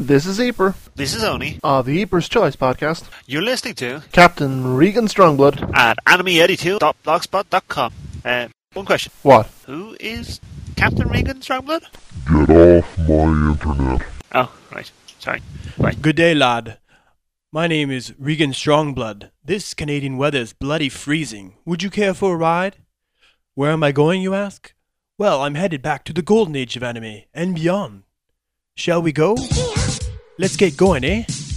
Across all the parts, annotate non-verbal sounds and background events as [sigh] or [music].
This is Eeper This is Oni. of the Eeper's Choice podcast. You're listening to Captain Regan Strongblood. at anime82.blogspot.com. Uh, one question. What? Who is Captain Regan Strongblood? Get off my internet. Oh, right. Sorry. Right. Good day, lad. My name is Regan Strongblood. This Canadian weather's bloody freezing. Would you care for a ride? Where am I going, you ask? Well, I'm headed back to the golden age of anime and beyond. Shall we go? Let's get going, eh?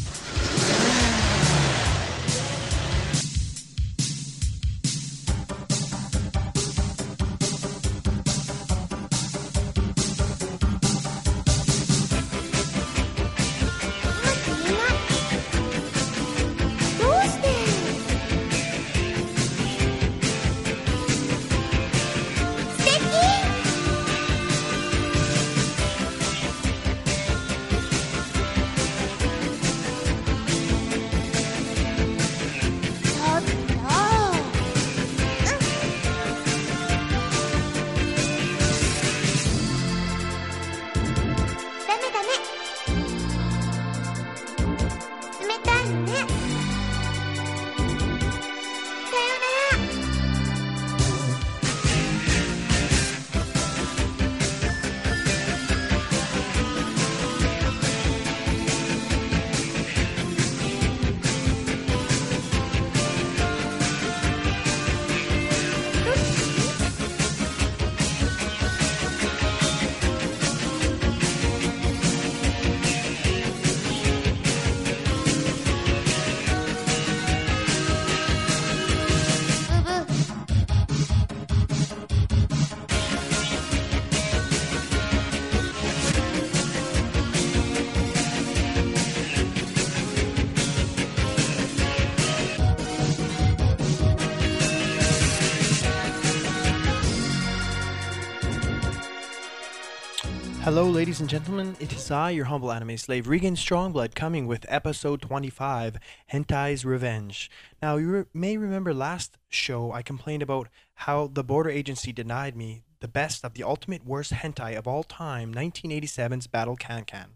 Hello, ladies and gentlemen. It is I, your humble anime slave, Regan Strongblood, coming with episode 25 Hentai's Revenge. Now, you re- may remember last show I complained about how the border agency denied me the best of the ultimate worst hentai of all time, 1987's Battle Can Can.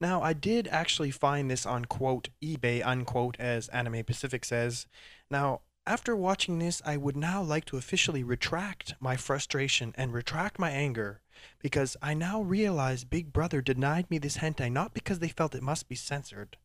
Now, I did actually find this on quote eBay unquote, as Anime Pacific says. Now, after watching this, I would now like to officially retract my frustration and retract my anger because I now realize Big Brother denied me this hentai not because they felt it must be censored,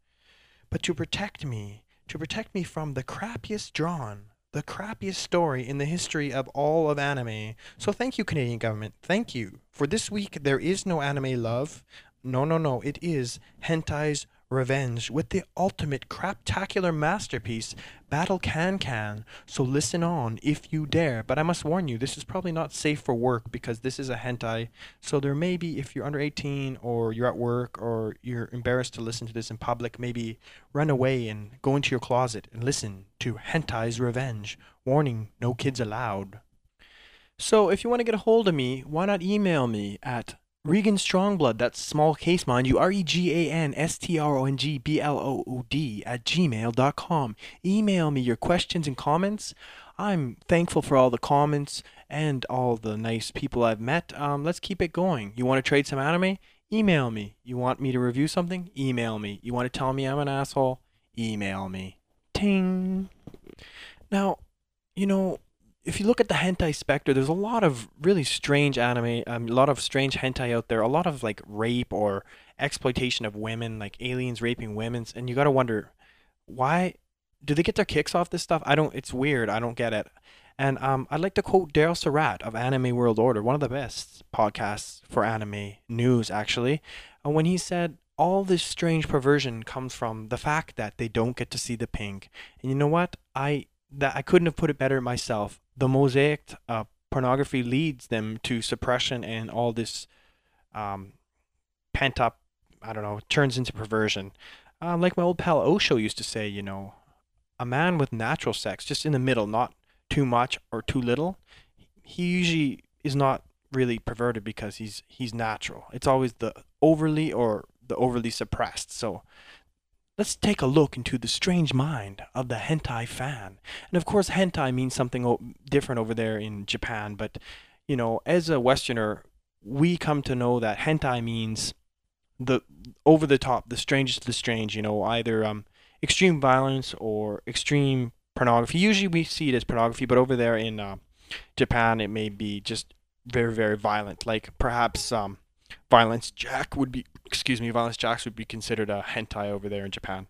but to protect me, to protect me from the crappiest drawn, the crappiest story in the history of all of anime. So thank you, Canadian government. Thank you. For this week, there is no anime love. No, no, no. It is Hentai's Revenge with the ultimate craptacular masterpiece, Battle Can Can. So listen on if you dare. But I must warn you, this is probably not safe for work because this is a hentai. So there may be, if you're under 18 or you're at work or you're embarrassed to listen to this in public, maybe run away and go into your closet and listen to Hentai's Revenge. Warning, no kids allowed. So if you want to get a hold of me, why not email me at Regan Strongblood, that's small case mind you, R E G A N S T R O N G B L O O D at gmail.com. Email me your questions and comments. I'm thankful for all the comments and all the nice people I've met. Um, let's keep it going. You want to trade some anime? Email me. You want me to review something? Email me. You want to tell me I'm an asshole? Email me. Ting. Now, you know, if you look at the hentai specter, there's a lot of really strange anime, um, a lot of strange hentai out there, a lot of like rape or exploitation of women, like aliens raping women, and you got to wonder why do they get their kicks off this stuff? I don't. It's weird. I don't get it. And um, I'd like to quote Daryl Surratt of Anime World Order, one of the best podcasts for anime news, actually, uh, when he said, all this strange perversion comes from the fact that they don't get to see the pink. And you know what? I that I couldn't have put it better myself. The mosaic uh, pornography leads them to suppression and all this um, pent up. I don't know. Turns into perversion. Um, like my old pal Osho used to say, you know, a man with natural sex, just in the middle, not too much or too little, he usually is not really perverted because he's he's natural. It's always the overly or the overly suppressed. So let's take a look into the strange mind of the hentai fan. And of course, hentai means something different over there in Japan, but you know, as a Westerner, we come to know that hentai means the over the top, the strangest of the strange. You know, either um, extreme violence or extreme pornography. Usually we see it as pornography, but over there in uh, Japan, it may be just very very violent. Like perhaps um, Violence Jack would be excuse me, Violence Jacks would be considered a hentai over there in Japan.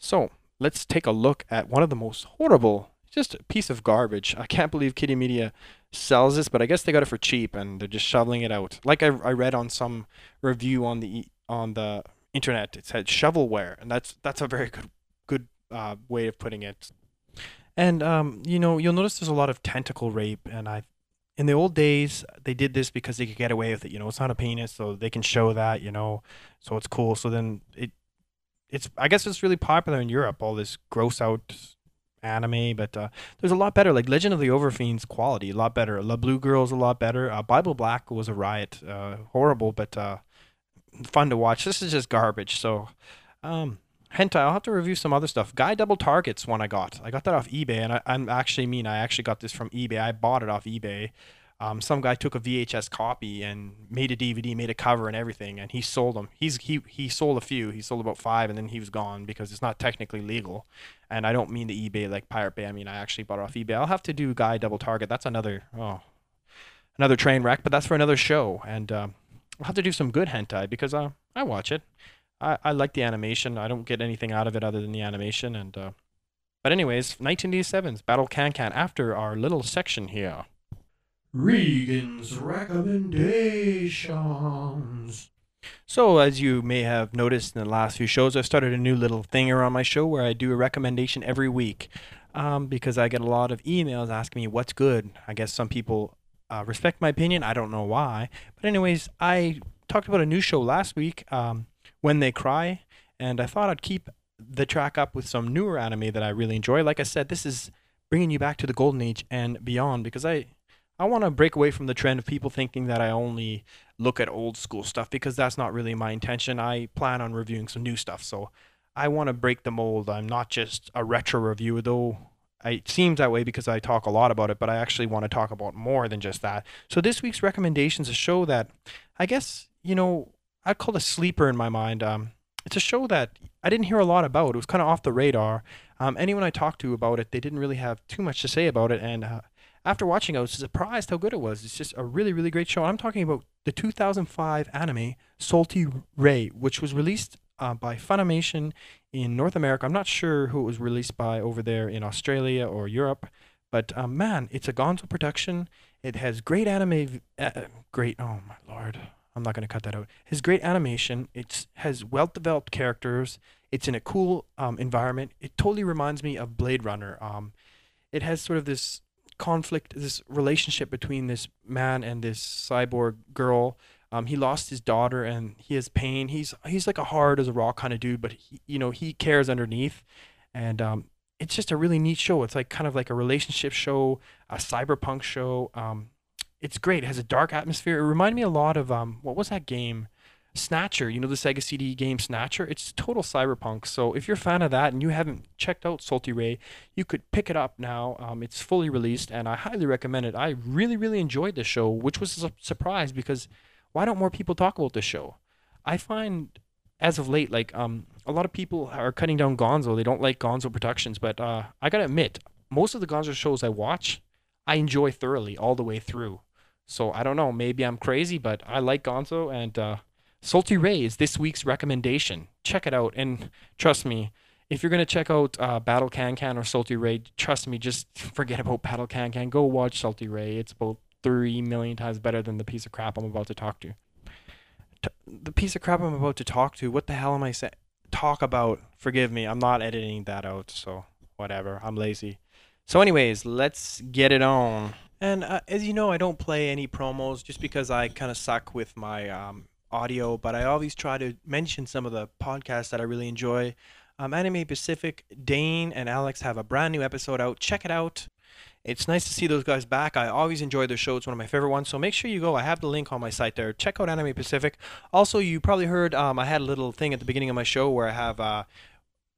So let's take a look at one of the most horrible, just a piece of garbage. I can't believe Kitty Media sells this, but I guess they got it for cheap and they're just shoveling it out. Like I, I read on some review on the on the internet, it said shovelware, and that's that's a very good good uh, way of putting it. And um, you know, you'll notice there's a lot of tentacle rape, and I, in the old days, they did this because they could get away with it. You know, it's not a penis, so they can show that. You know, so it's cool. So then it, it's I guess it's really popular in Europe. All this gross out anime, but uh, there's a lot better. Like Legend of the Overfiends quality, a lot better. La Blue Girl's a lot better. Uh, Bible Black was a riot, uh, horrible, but uh, fun to watch. This is just garbage. So, um, hentai. I'll have to review some other stuff. Guy Double Targets one I got. I got that off eBay, and I, I'm actually mean I actually got this from eBay. I bought it off eBay. Um, some guy took a VHS copy and made a DVD, made a cover and everything, and he sold them. He's he he sold a few. He sold about five, and then he was gone because it's not technically legal. And I don't mean the eBay like Pirate Bay. I mean I actually bought it off eBay. I'll have to do Guy Double Target. That's another oh, another train wreck, but that's for another show. And um, I'll have to do some good hentai because uh, I watch it. I, I like the animation. I don't get anything out of it other than the animation. And uh, but anyways, 1987's Battle Can Can after our little section here. Regan's recommendations. So, as you may have noticed in the last few shows, I've started a new little thing here on my show where I do a recommendation every week um, because I get a lot of emails asking me what's good. I guess some people uh, respect my opinion. I don't know why. But, anyways, I talked about a new show last week, um, When They Cry, and I thought I'd keep the track up with some newer anime that I really enjoy. Like I said, this is bringing you back to the golden age and beyond because I I want to break away from the trend of people thinking that I only look at old school stuff because that's not really my intention. I plan on reviewing some new stuff, so I want to break the mold. I'm not just a retro reviewer, though. I, it seems that way because I talk a lot about it, but I actually want to talk about more than just that. So this week's recommendations a show that I guess you know I'd call a sleeper in my mind. Um, it's a show that I didn't hear a lot about. It was kind of off the radar. Um, anyone I talked to about it, they didn't really have too much to say about it, and uh, after watching, I was surprised how good it was. It's just a really, really great show. I'm talking about the 2005 anime Solty Rei, which was released uh, by Funimation in North America. I'm not sure who it was released by over there in Australia or Europe, but um, man, it's a Gonzo production. It has great anime, uh, great. Oh my lord, I'm not going to cut that out. His great animation. It has well developed characters. It's in a cool um, environment. It totally reminds me of Blade Runner. Um, it has sort of this conflict, this relationship between this man and this cyborg girl. Um, he lost his daughter and he has pain. He's he's like a hard as a rock kind of dude, but he, you know he cares underneath, and um, it's just a really neat show. It's like kind of like a relationship show, a cyberpunk show. Um, it's great. It has a dark atmosphere. It reminded me a lot of um, what was that game? Snatcher, you know the Sega CD game Snatcher? It's total cyberpunk. So if you're a fan of that and you haven't checked out Solty Rei, you could pick it up now. Um, it's fully released and I highly recommend it. I really, really enjoyed the show, which was a surprise because why don't more people talk about this show? I find as of late, like um, a lot of people are cutting down Gonzo. They don't like Gonzo Productions, but uh, I gotta admit, most of the Gonzo shows I watch, I enjoy thoroughly all the way through. So I don't know, maybe I'm crazy, but I like Gonzo and uh, Solty Rei is this week's recommendation. Check it out, and trust me, if you're gonna check out uh, Battle Can Can or Solty Rei, trust me, just [laughs] forget about Battle Can Can. Go watch Solty Rei. It's about three million times better than the piece of crap I'm about to talk to. T- the piece of crap I'm about to talk to. What the hell am I saying? Talk about? Forgive me. I'm not editing that out, so whatever. I'm lazy. So, anyways, let's get it on. And uh, as you know, I don't play any promos just because I kind of suck with my um, audio, but I always try to mention some of the podcasts that I really enjoy. Um, Anime Pacific, Dane and Alex have a brand new episode out. Check it out. It's nice to see those guys back. I always enjoy their show. It's one of my favorite ones. So make sure you go. I have the link on my site there. Check out Anime Pacific. Also, you probably heard um, I had a little thing at the beginning of my show where I have uh,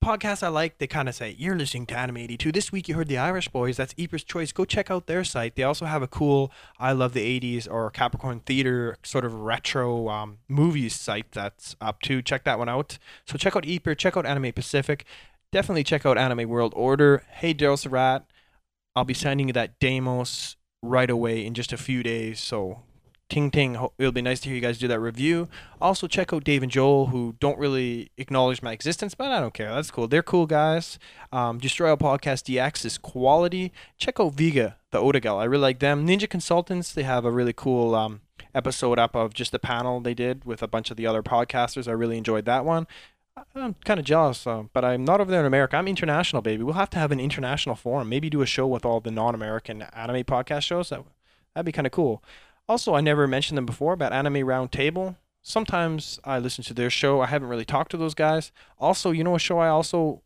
podcasts I like, they kind of say, You're listening to Anime 82. This week you heard the Irish Boys. That's Eeper's Choice. Go check out their site. They also have a cool I Love the 80s or Capricorn Theater sort of retro um, movies site that's up too. Check that one out. So check out Eeper, check out Anime Pacific. Definitely check out Anime World Order. Hey, Daryl Surratt. I'll be sending you that Demos right away in just a few days. So ting ting. It'll be nice to hear you guys do that review. Also, check out Dave and Joel, who don't really acknowledge my existence, but I don't care. That's cool. They're cool guys. Um, Destroy All Podcast DX is quality. Check out Vega, the Otagal. I really like them. Ninja Consultants, they have a really cool um, episode up of just the panel they did with a bunch of the other podcasters. I really enjoyed that one. I'm kind of jealous, uh, but I'm not over there in America. I'm international, baby. We'll have to have an international forum. Maybe do a show with all the non-American anime podcast shows. That that'd be kind of cool. Also, I never mentioned them before about Anime Roundtable. Sometimes I listen to their show. I haven't really talked to those guys. Also, you know a show I also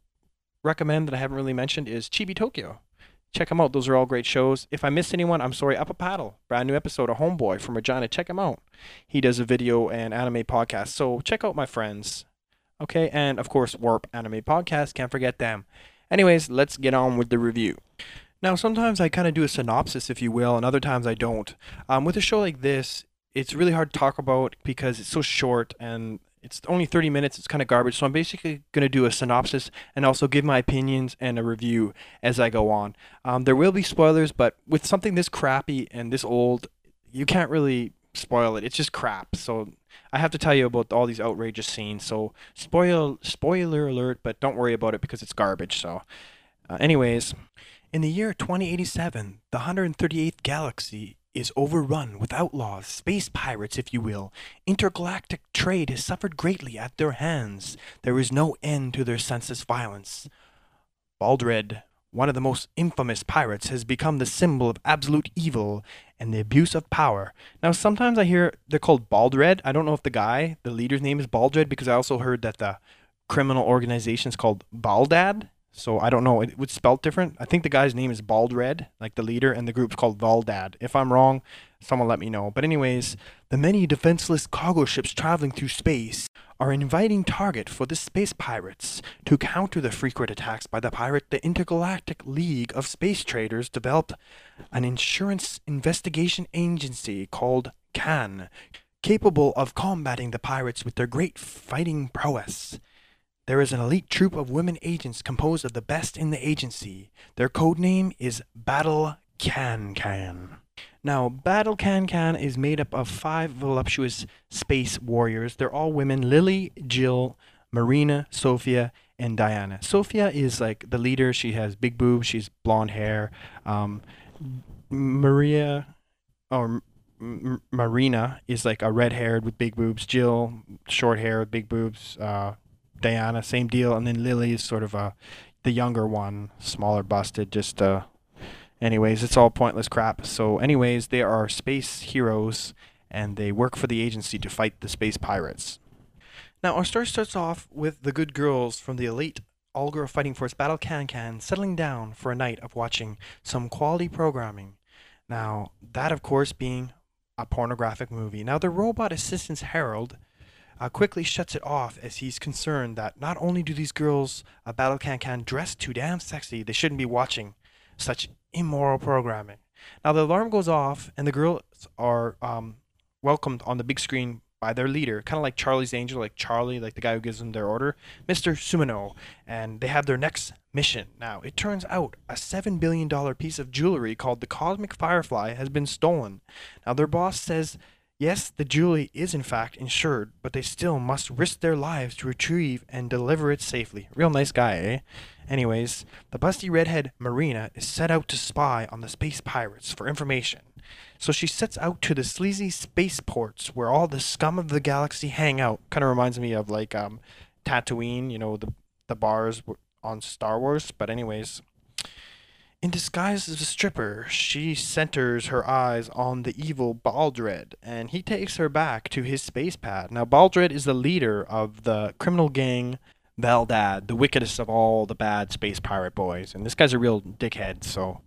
recommend that I haven't really mentioned is Chibi Tokyo. Check them out. Those are all great shows. If I missed anyone, I'm sorry. Up a Paddle, brand new episode of Homeboy from Regina. Check him out. He does a video and anime podcast. So check out my friends. Okay, and of course, Warp Anime Podcast. Can't forget them. Anyways, let's get on with the review. Now, sometimes I kind of do a synopsis, if you will, and other times I don't. Um, with a show like this, it's really hard to talk about because it's so short and it's only 30 minutes. It's kind of garbage. So I'm basically going to do a synopsis and also give my opinions and a review as I go on. Um, there will be spoilers, but with something this crappy and this old, you can't really spoil it. It's just crap. So I have to tell you about all these outrageous scenes. So spoil spoiler alert, but don't worry about it because it's garbage. So, uh, anyways, in the year 2087, the 138th galaxy is overrun with outlaws, space pirates, if you will. Intergalactic trade has suffered greatly at their hands. There is no end to their senseless violence. Baldred, one of the most infamous pirates, has become the symbol of absolute evil and the abuse of power. Now, sometimes I hear they're called Baldred. I don't know if the guy, the leader's name is Baldred, because I also heard that the criminal organization is called Baldad. So I don't know. It was spelled different. I think the guy's name is Baldred, like the leader, and the group's called Valdad. If I'm wrong, someone let me know. But anyways, the many defenseless cargo ships traveling through space are an inviting target for the space pirates. To counter the frequent attacks by the pirate, the Intergalactic League of Space Traders developed an insurance investigation agency called CAN, capable of combating the pirates with their great fighting prowess. There is an elite troop of women agents composed of the best in the agency. Their code name is Battle Can Can. Now, Battle Can Can is made up of five voluptuous space warriors. They're all women Lily, Jill, Marina, Sophia, and Diana. Sophia is like the leader. She has big boobs. She's blonde hair. Um, Maria, or M- Marina is like a red haired with big boobs. Jill, short hair with big boobs. Uh, Diana, same deal. And then Lily is sort of a the younger one, smaller busted. Just uh, anyways, it's all pointless crap. So, anyways, they are space heroes, and they work for the agency to fight the space pirates. Now, our story starts off with the good girls from the elite all girl fighting force Battle Can Can settling down for a night of watching some quality programming. Now, that of course being a pornographic movie. Now, the robot assistant's Harold uh, quickly shuts it off as he's concerned that not only do these girls uh, Battle Can Can dress too damn sexy, they shouldn't be watching such immoral programming. Now, the alarm goes off, and the girls are um, welcomed on the big screen by their leader, kind of like Charlie's Angel, like Charlie, like the guy who gives them their order, Mr. Sumino, and they have their next mission. Now, it turns out a $7 billion piece of jewelry called the Cosmic Firefly has been stolen. Now, their boss says, yes, the jewelry is in fact insured, but they still must risk their lives to retrieve and deliver it safely. Real nice guy, eh? Anyways, the busty redhead Marina is set out to spy on the space pirates for information. So she sets out to the sleazy spaceports where all the scum of the galaxy hang out. Kind of reminds me of like um, Tatooine, you know, the the bars on Star Wars. But anyways, in disguise as a stripper, she centers her eyes on the evil Baldred, and he takes her back to his space pad. Now, Baldred is the leader of the criminal gang Valdad, the wickedest of all the bad space pirate boys, and this guy's a real dickhead. So,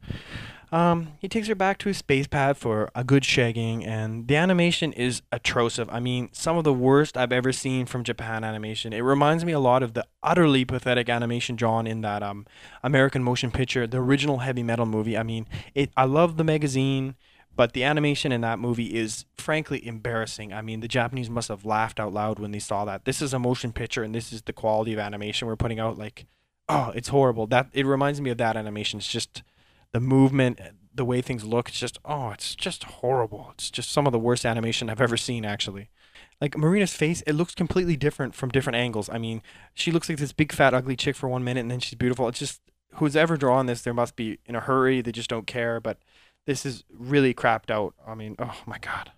Um, he takes her back to his space pad for a good shagging, and the animation is atrocious. I mean, some of the worst I've ever seen from Japan animation. It reminds me a lot of the utterly pathetic animation drawn in that um American motion picture, the original heavy metal movie. I mean, it. I love the magazine, but the animation in that movie is frankly embarrassing. I mean, the Japanese must have laughed out loud when they saw that. This is a motion picture, and this is the quality of animation we're putting out. Like, oh, it's horrible. That it reminds me of that animation. It's just the movement, the way things look, it's just oh, it's just horrible. It's just some of the worst animation I've ever seen actually. Like Marina's face, it looks completely different from different angles. I mean, she looks like this big fat ugly chick for one minute and then she's beautiful. It's just who's ever drawn this, there must be in a hurry, they just don't care, but this is really crapped out. I mean, oh my god.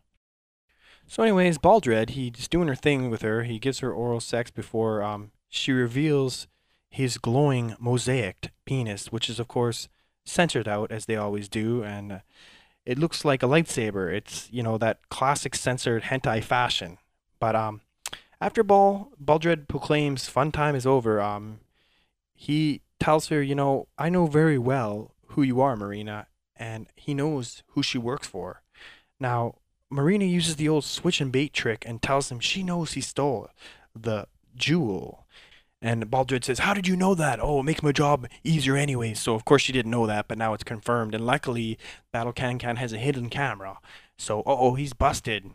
So anyways, Baldred, he's doing her thing with her. He gives her oral sex before um she reveals his glowing mosaic penis, which is of course censored out as they always do, and uh, it looks like a lightsaber. It's you know that classic censored hentai fashion. But um, after Ball Baldred proclaims fun time is over, um, he tells her, you know, I know very well who you are, Marina, and he knows who she works for. Now, Marina uses the old switch and bait trick and tells him she knows he stole the jewel and Baldred says, How did you know that? Oh, it makes my job easier anyway. So, of course, she didn't know that, but now it's confirmed. And luckily, Battle Can Can has a hidden camera. So, oh, he's busted.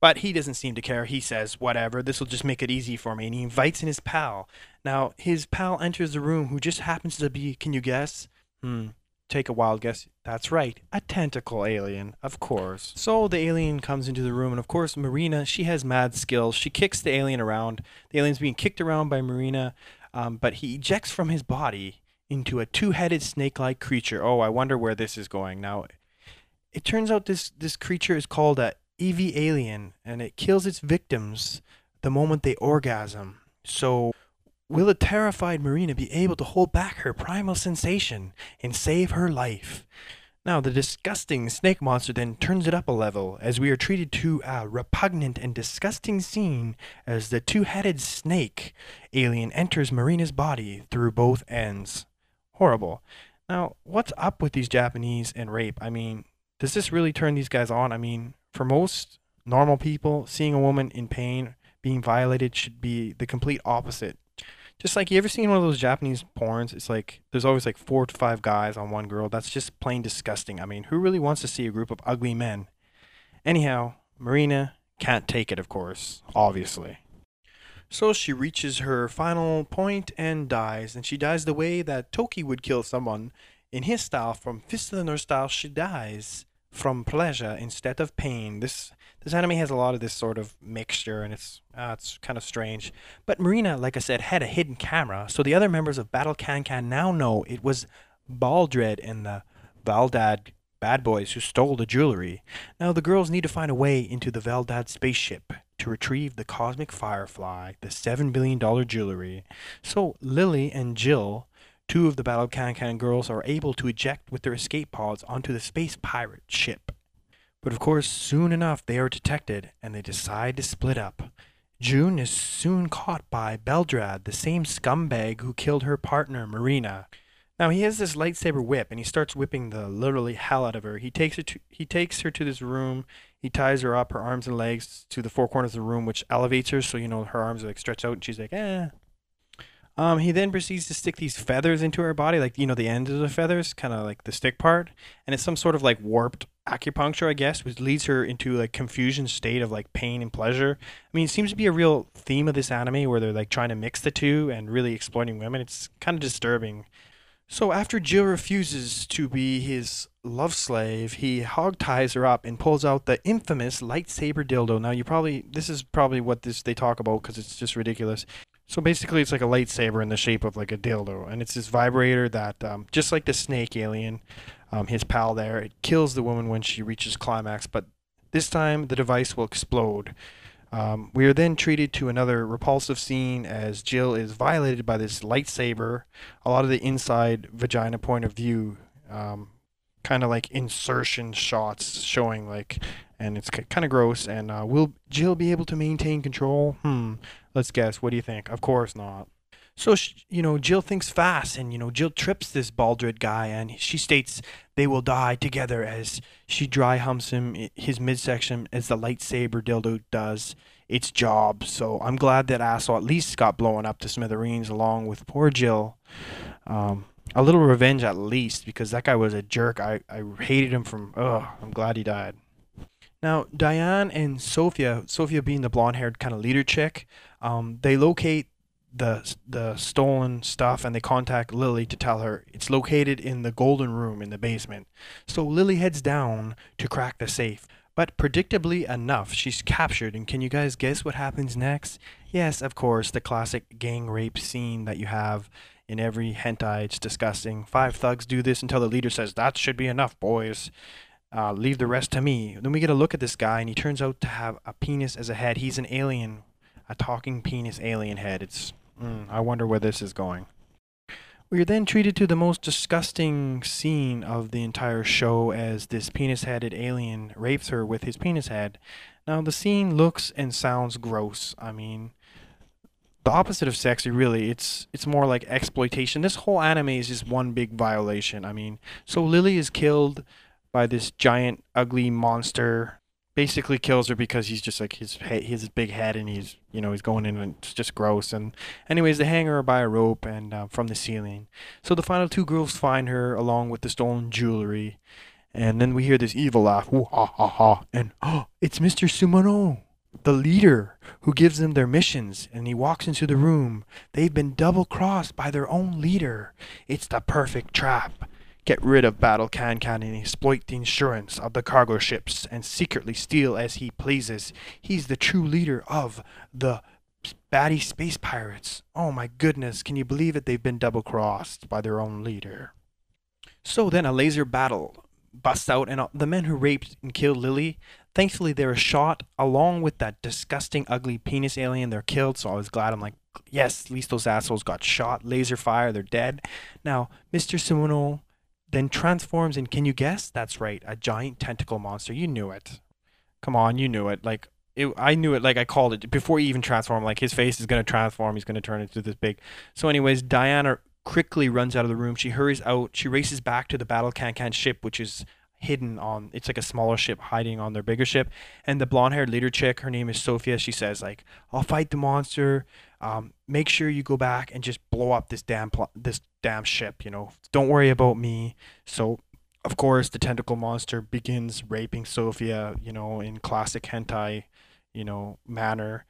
But he doesn't seem to care. He says, Whatever, this will just make it easy for me. And he invites in his pal. Now, his pal enters the room, who just happens to be, can you guess? Hmm, Take a wild guess. That's right, a tentacle alien, of course. So the alien comes into the room, and of course, Marina, she has mad skills. She kicks the alien around. The alien's being kicked around by Marina, um, but he ejects from his body into a two-headed snake-like creature. Oh, I wonder where this is going. Now, it turns out this this creature is called a EV alien, and it kills its victims the moment they orgasm. So Will a terrified Marina be able to hold back her primal sensation and save her life? Now, the disgusting snake monster then turns it up a level as we are treated to a repugnant and disgusting scene as the two headed snake alien enters Marina's body through both ends. Horrible. Now, what's up with these Japanese and rape? I mean, does this really turn these guys on? I mean, for most normal people, seeing a woman in pain being violated should be the complete opposite just like you ever seen one of those Japanese porns? It's like there's always like four to five guys on one girl. That's just plain disgusting. I mean, who really wants to see a group of ugly men? Anyhow, Marina can't take it, of course, obviously. So she reaches her final point and dies, and she dies the way that Toki would kill someone. In his style, from Fist of the North style, she dies from pleasure instead of pain. This this anime has a lot of this sort of mixture, and it's uh, it's kind of strange. But Marina, like I said, had a hidden camera, so the other members of Battle Can Can now know it was Baldred and the Valdad bad boys who stole the jewelry. Now the girls need to find a way into the Valdad spaceship to retrieve the cosmic firefly, the seven billion dollar jewelry. So Lily and Jill Two of the Battle Can Can girls are able to eject with their escape pods onto the space pirate ship. But of course, soon enough, they are detected and they decide to split up. June is soon caught by Beldrad, the same scumbag who killed her partner, Marina. Now he has this lightsaber whip, and he starts whipping the literally hell out of her. He takes her to he takes her to this room. He ties her up, her arms and legs, to the four corners of the room, which elevates her, so you know her arms are like stretched out, and she's like, eh. Um, he then proceeds to stick these feathers into her body, like you know the ends of the feathers, kind of like the stick part, and it's some sort of like warped acupuncture, I guess, which leads her into like confusion state of like pain and pleasure. I mean, it seems to be a real theme of this anime where they're like trying to mix the two and really exploiting women. It's kind of disturbing. So after Jill refuses to be his love slave, he hog ties her up and pulls out the infamous lightsaber dildo. Now you probably this is probably what this they talk about because it's just ridiculous. So basically, it's like a lightsaber in the shape of like a dildo, and it's this vibrator that, um, just like the snake alien, um, his pal there. It kills the woman when she reaches climax, but this time the device will explode. Um, we are then treated to another repulsive scene as Jill is violated by this lightsaber. A lot of the inside vagina point of view, um, kind of like insertion shots showing like, and it's kind of gross. And uh, will Jill be able to maintain control? Hmm. Let's guess. What do you think? Of course not. So, sh you know, Jill thinks fast, and, you know, Jill trips this Baldred guy, and she states they will die together as she dry humps him, his midsection, as the lightsaber dildo does its job. So I'm glad that asshole at least got blown up to smithereens along with poor Jill. Um, a little revenge at least, because that guy was a jerk. I, I hated him from, ugh, I'm glad he died. Now, Diane and Sophia, Sophia being the blonde haired kind of leader chick, um, they locate the the stolen stuff and they contact Lily to tell her it's located in the golden room in the basement. So Lily heads down to crack the safe. But predictably enough, she's captured and can you guys guess what happens next? Yes, of course, the classic gang rape scene that you have in every hentai. It's disgusting. Five thugs do this until the leader says, That should be enough, boys. Uh, leave the rest to me. Then we get a look at this guy, and he turns out to have a penis as a head. He's an alien, a talking penis alien head. It's. Mm, I wonder where this is going. We are then treated to the most disgusting scene of the entire show as this penis headed alien rapes her with his penis head. Now, the scene looks and sounds gross. I mean, the opposite of sexy, really. It's it's more like exploitation. This whole anime is just one big violation. I mean, so Lily is killed by this giant ugly monster. Basically kills her because he's just like his he- his big head and he's you know he's going in and it's just gross. And anyways they hang her by a rope and uh, from the ceiling. So the final two girls find her along with the stolen jewelry. And then we hear this evil laugh Ooh, ha ha ha and oh it's Mr. Sumono the leader who gives them their missions. And he walks into the room. They've been double crossed by their own leader. It's the perfect trap get rid of Battle Can Can and exploit the insurance of the cargo ships and secretly steal as he pleases. He's the true leader of the baddie space pirates. Oh my goodness, can you believe it? They've been double crossed by their own leader. So then a laser battle busts out, and the men who raped and killed Lily, thankfully they were shot along with that disgusting, ugly penis alien. They're killed, so I was glad. I'm like, yes, at least those assholes got shot. Laser fire, they're dead. Now, Mr. Simono then transforms and can you guess? That's right, a giant tentacle monster. You knew it. Come on, you knew it. Like it, I knew it. Like I called it before he even transformed. Like his face is gonna transform. He's gonna turn into this big. So, anyways, Diana quickly runs out of the room. She hurries out. She races back to the Battle Can Can ship, which is hidden on. It's like a smaller ship hiding on their bigger ship. And the blonde-haired leader chick, her name is Sophia. She says like, "I'll fight the monster. Um, make sure you go back and just blow up this damn pl- this damn ship. You know, don't worry about me." So of course, the tentacle monster begins raping Sophia, you know, in classic hentai, you know, manner.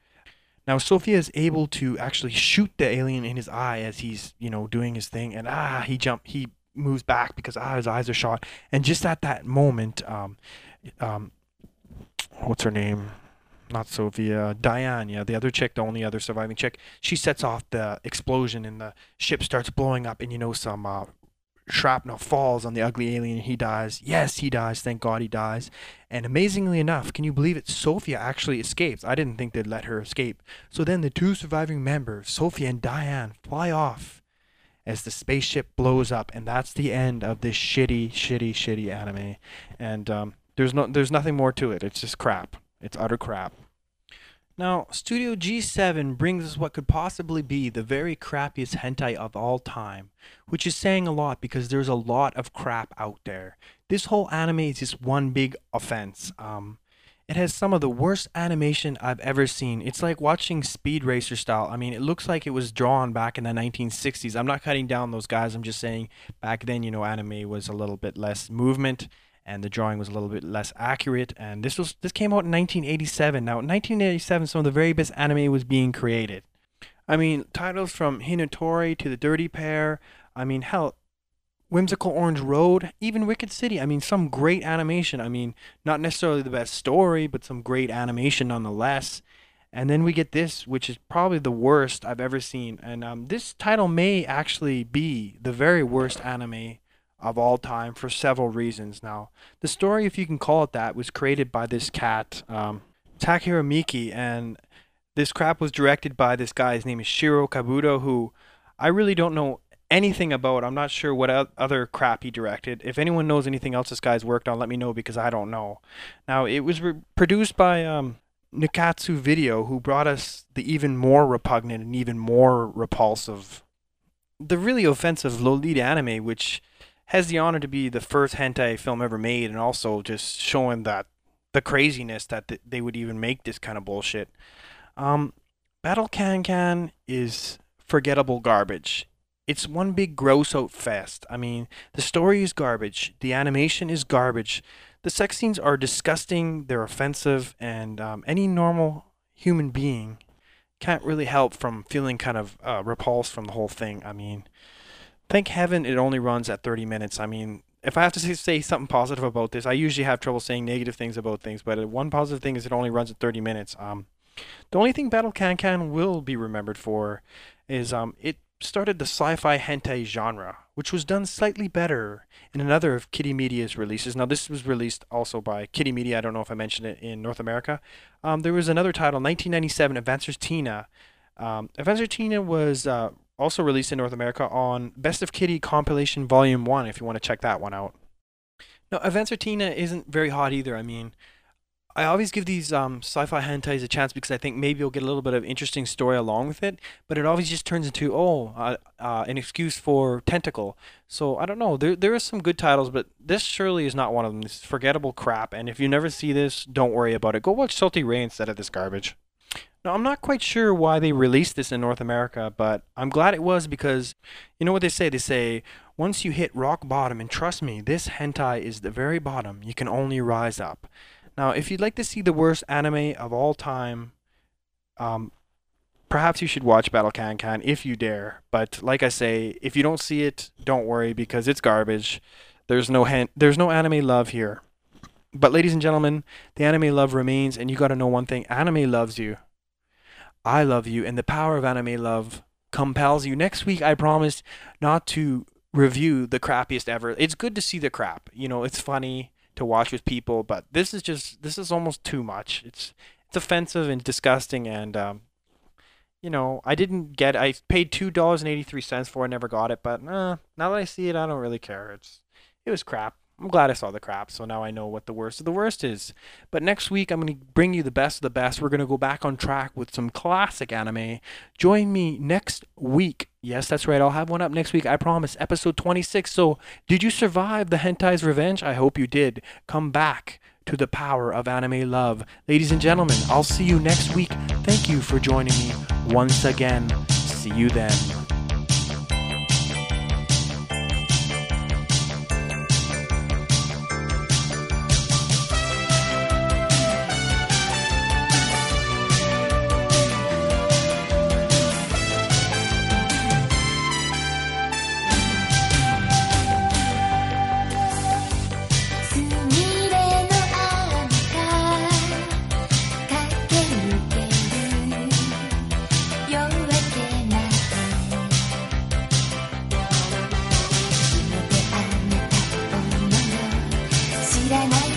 Now, Sophia is able to actually shoot the alien in his eye as he's, you know, doing his thing, and ah, he jump, he moves back because ah, his eyes are shot. And just at that moment, um, um, what's her name? Not Sophia, Diane, yeah, the other chick, the only other surviving chick. She sets off the explosion, and the ship starts blowing up, and you know, some uh, shrapnel falls on the ugly alien he dies. Yes, he dies. Thank God he dies. And amazingly enough, can you believe it? Sophia actually escapes. I didn't think they'd let her escape. So then the two surviving members, Sophia and Diane, fly off as the spaceship blows up, and that's the end of this shitty, shitty, shitty anime. And um, there's no, there's nothing more to it. It's just crap. It's utter crap. Now, Studio G7 brings us what could possibly be the very crappiest hentai of all time, which is saying a lot because there's a lot of crap out there. This whole anime is just one big offense. Um, it has some of the worst animation I've ever seen. It's like watching Speed Racer style. I mean, it looks like it was drawn back in the 1960s. I'm not cutting down those guys. I'm just saying back then, you know, anime was a little bit less movement and the drawing was a little bit less accurate. And this was this came out in 1987. Now, in 1987, some of the very best anime was being created. I mean, titles from Hinotori to The Dirty Pair. I mean, hell, Whimsical Orange Road, even Wicked City. I mean, some great animation. I mean, not necessarily the best story, but some great animation nonetheless. And then we get this, which is probably the worst I've ever seen. And um, this title may actually be the very worst anime of all time for several reasons. Now, the story, if you can call it that, was created by this cat, um, Takahiro Miki, and this crap was directed by this guy. His name is Shiro Kabuto, who I really don't know anything about. I'm not sure what other crap he directed. If anyone knows anything else this guy's worked on, let me know because I don't know. Now, it was re- produced by um, Nikkatsu Video, who brought us the even more repugnant and even more repulsive, the really offensive Lolita anime, which has the honor to be the first hentai film ever made, and also just showing that the craziness that th- they would even make this kind of bullshit. Um, Battle Can Can is forgettable garbage. It's one big gross out fest. I mean, the story is garbage, the animation is garbage, the sex scenes are disgusting, they're offensive, and um, any normal human being can't really help from feeling kind of uh, repulsed from the whole thing. I mean, thank heaven it only runs at 30 minutes. I mean, if I have to say, something positive about this, I usually have trouble saying negative things about things, but uh, one positive thing is it only runs at 30 minutes. Um, the only thing Battle Can Can will be remembered for is um, it started the sci-fi hentai genre, which was done slightly better in another of Kitty Media's releases. Now, this was released also by Kitty Media. I don't know if I mentioned it in North America. Um, there was another title, 1997, Adventures Tina. Um, Tina was uh, also released in North America on Best of Kitty Compilation Volume 1, if you want to check that one out. Now, Adventure Tina isn't very hot either. I mean, I always give these um, sci-fi hentais a chance because I think maybe you'll get a little bit of interesting story along with it. But it always just turns into oh, uh, uh, an excuse for tentacle. So I don't know. There there are some good titles, but this surely is not one of them. This is forgettable crap. And if you never see this, don't worry about it. Go watch Solty Rei instead of this garbage. Now I'm not quite sure why they released this in North America, but I'm glad it was because you know what they say. They say once you hit rock bottom, and trust me, this hentai is the very bottom. You can only rise up. Now, if you'd like to see the worst anime of all time, um, perhaps you should watch Battle Can Can if you dare. But like I say, if you don't see it, don't worry because it's garbage. There's no there's no anime love here. But ladies and gentlemen, the anime love remains, and you got to know one thing: anime loves you. I love you, and the power of anime love compels you. Next week, I promise not to review the crappiest ever. It's good to see the crap. You know, it's funny to watch with people, but this is just this is almost too much. It's it's offensive and disgusting, and um, you know I didn't get. I paid two dollars and eighty three cents for it, never got it, but uh, now that I see it, I don't really care. It's it was crap. I'm glad I saw the crap, so now I know what the worst of the worst is. But next week, I'm going to bring you the best of the best. We're going to go back on track with some classic anime. Join me next week. Yes, that's right. I'll have one up next week. I promise. Episode 26. So, did you survive the Hentai's Revenge? I hope you did. Come back to the power of anime love. Ladies and gentlemen, I'll see you next week. Thank you for joining me once again. See you then. いらない